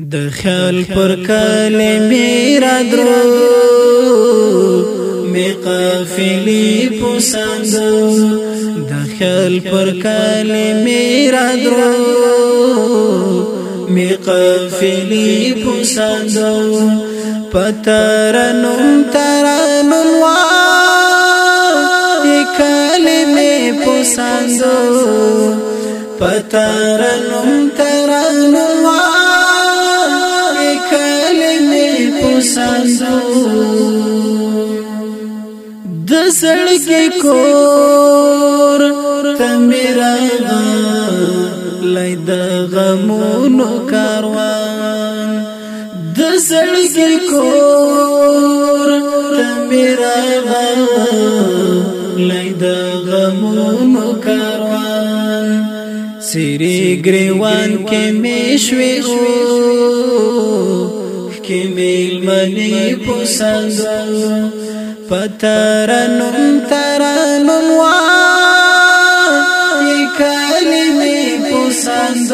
د خیال پر کلمې را درو می قافلی پسند د خیال پر کلمې را درو می قافلی پسند پترنم ترنم وا کلمې پسند پترنم ترنم وا سندو د سړکی کور تمیرا لای د غمونو کاروان د سړکی کور تمیرا لای د غمونو کاروان سری گریوان کې مې شوي کې میل منی پسند پترنم ترنم وا کلمې پسند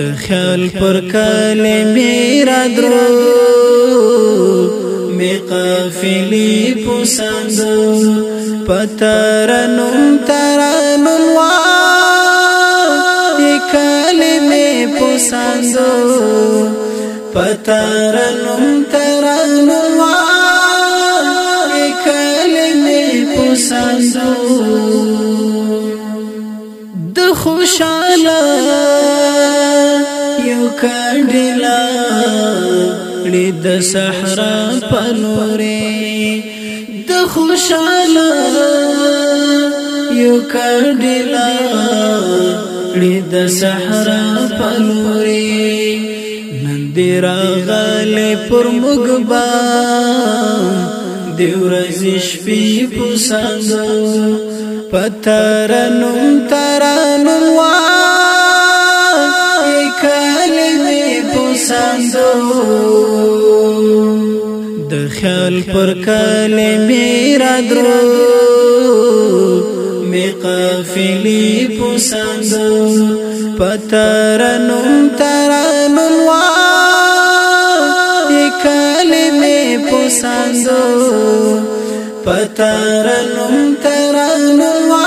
د خیال پر کلمې را درو می قافلې پسند پترنم ترنم وا کلمې پسند پترنم ترنم کلمې پوسندو د خوشاله یو کډلا د صحرا پنورې د خوشاله یو کډلا د صحرا پنورې دیر غلی پر مگبا دیو رزش پی پسندو پترنم ترنم وان اکالی می پسندو د خیال پر کالی میرا درو می قافلی پسندو پترنم ترنم وان پسندو پترنم ترنوا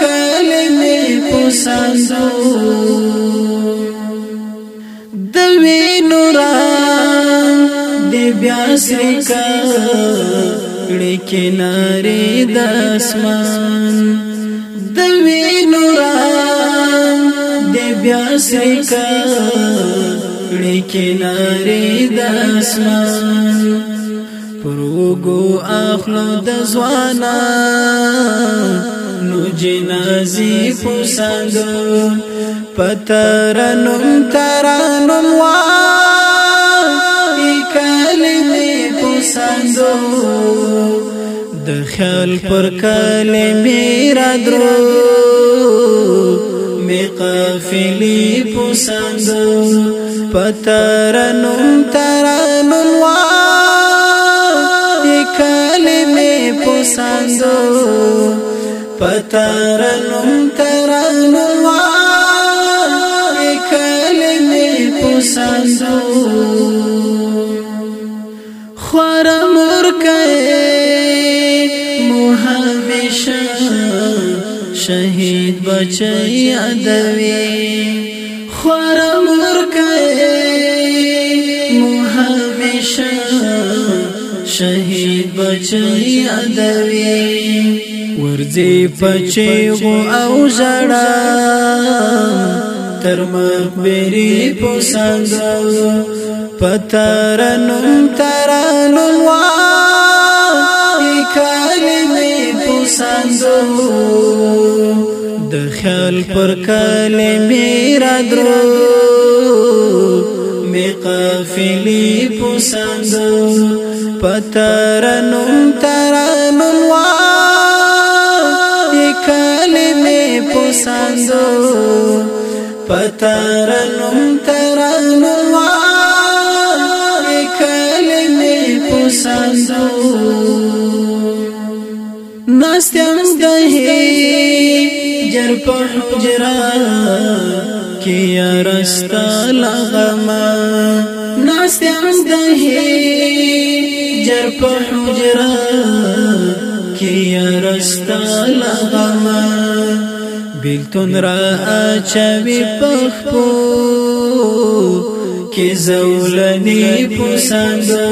کلمې پسندو د وینو را دی بیا سری کا لیکناره د اسمان د وینو را دی بیا سری کا کړي کنارې د اسمان پروګو اخلو د ځوانا نو جنازي پسند پترنم ترنم وا کلمې پسند د خیال پر کلمې را درو می قافلی پسند پترنم ترنم وا کلمې پسندو پترنم ترنم وا کلمې پسندو خور مرکه محبش شهید بچي ادوي خور مرکه شهید بچی ادوي ورځي پچي او ژړا تر مخبری پسنگ پترنم ترنم وای کلمی پسنگ د خیال پر کلمی را درو می قافلی پسنگ पतरनुम तरनुम वा में पुसो पतरनुम तरनुम वा इकल में पुसांदो नस्यं दहे जर पहुजरा किया रस्ता लगमा नस्यं दहे جر په حجرا کې رستا لغما بیلتون را اچوي پخپو کې زولني پسندو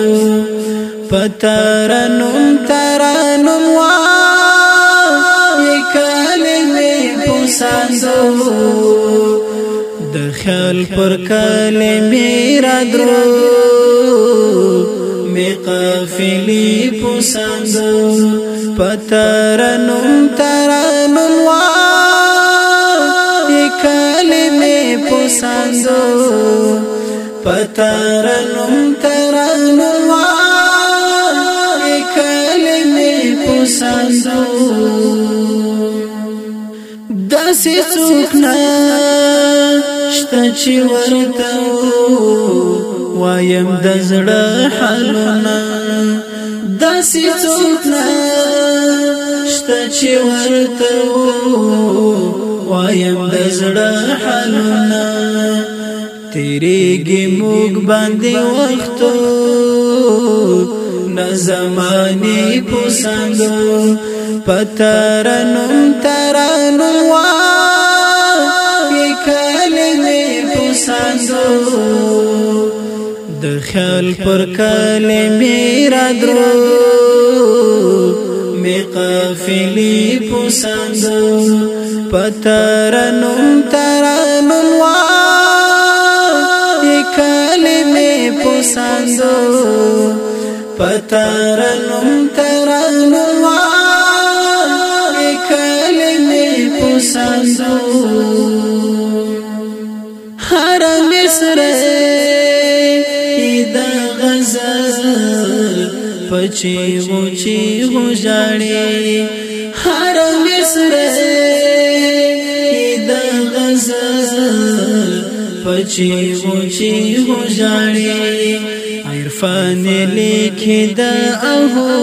پترنم ترنم وا کلمې پسندو د خیال پر کلمې را درو قافلی پسند پترنم ترنم وا کلمه پسند پترنم ترنم وا کلمه پسند داسې څوک نه شته چې ورته وایم د زړه حالونه داسې څوک نه شته چې ورته وایم د زړه حالونه تیریږي موږ باندې وختو نه زماني پوسندو پترنم ترنم وا کلمې پوسندو خیال پر کلی میرا درو می قافلی پسندو پترنم ترنم وا می پسندو پترنم ترنم وا می پسندو هر مصر بچي غوچي غژړي هر مصر د غزل بچي غوچي غژړي عرفان لیکي د اهو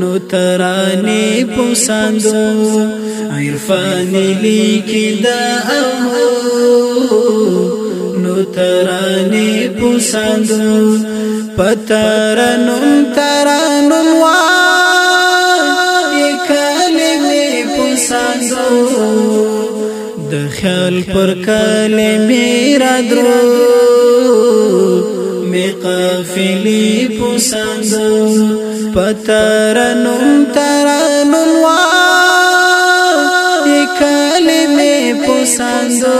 نو ترانه پسندو عرفان لیکي د اهو نو ترانه پسندو پترنم ترنم وای کلمې پسندو د خیال پر کلمې را درو می قافلې پسندو پترنم ترنم وای کلمې پسندو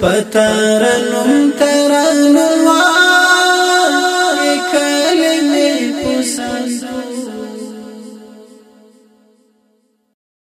پترنم ترنم